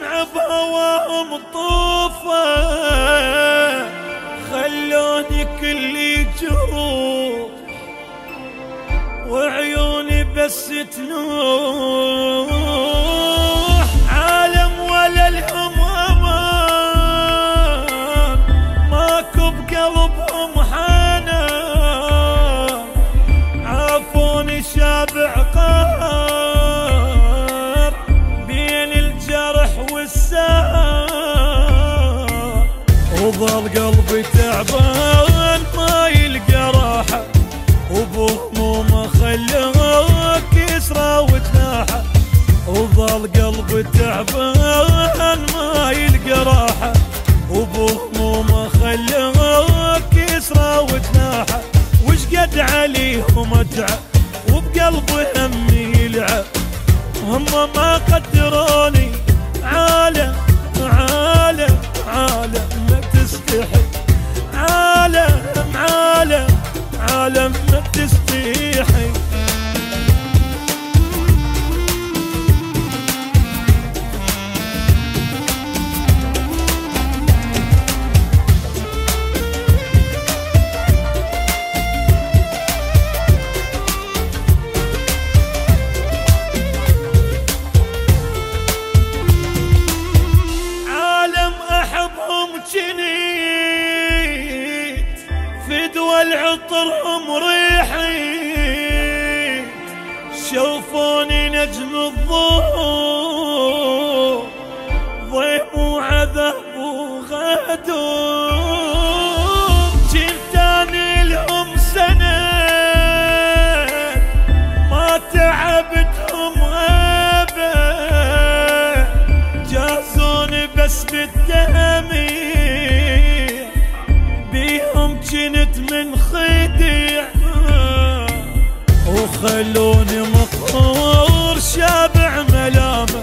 الدمع بهواهم طوفة خلوني كل جروح وعيوني بس تنوح وظل قلبي تعبان ما يلقى راحة. وبهمومه خلوه كسرى وتناحه وظل قلبي تعبان ما يلقى راحة. وبهمومه خلوه كسرى وتناحه وش قد عليهم أدعى وبقلبي همي يلعب هم ما قدروني عالم عالم عالم. عالم ما العطرهم ريحي شوفوني نجم الظهور ضيم وعذاب وغدور خديع وخلوني مقهور شابع ملامة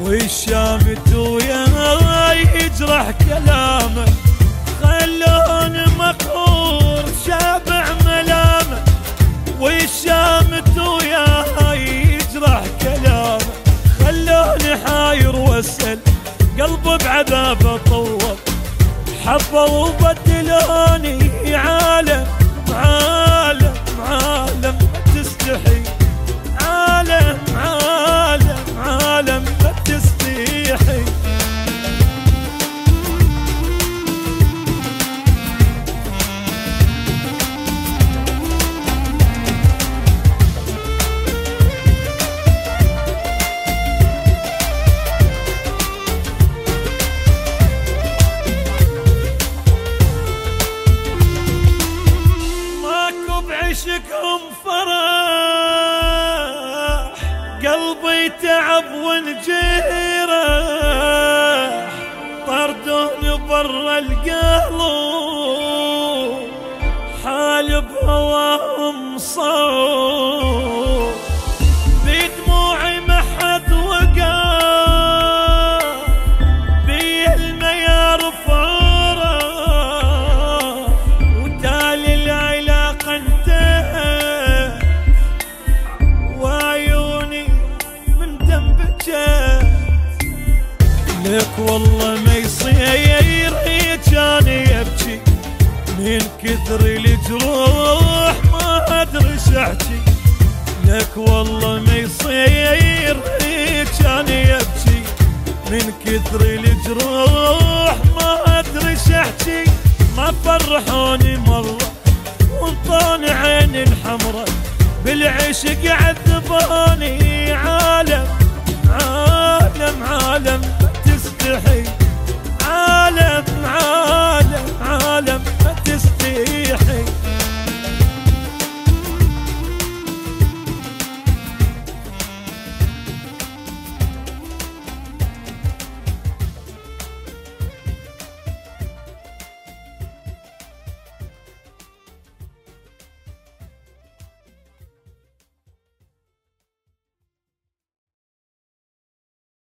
والشامت وياي يجرح كلامه. خلوني مقهور شابع ملامة والشامت وياي يجرح كلامه. خلوني حاير واسأل قلبي بعذابه طول. حبوا وبدلوني ماكو بعشقهم فرح قلبي تعب وانجرح طردوني برا القلب حالي بهواهم صوت. لك والله ما يصير كان يبكي من كثر الجروح ما أدري أحكي. لك والله ما يصير كان يبكي من كثر الجروح ما أدري أحكي. ما فرحوني مرة وانطوني عيني الحمره بالعشق عذبوني عالم عالم عالم.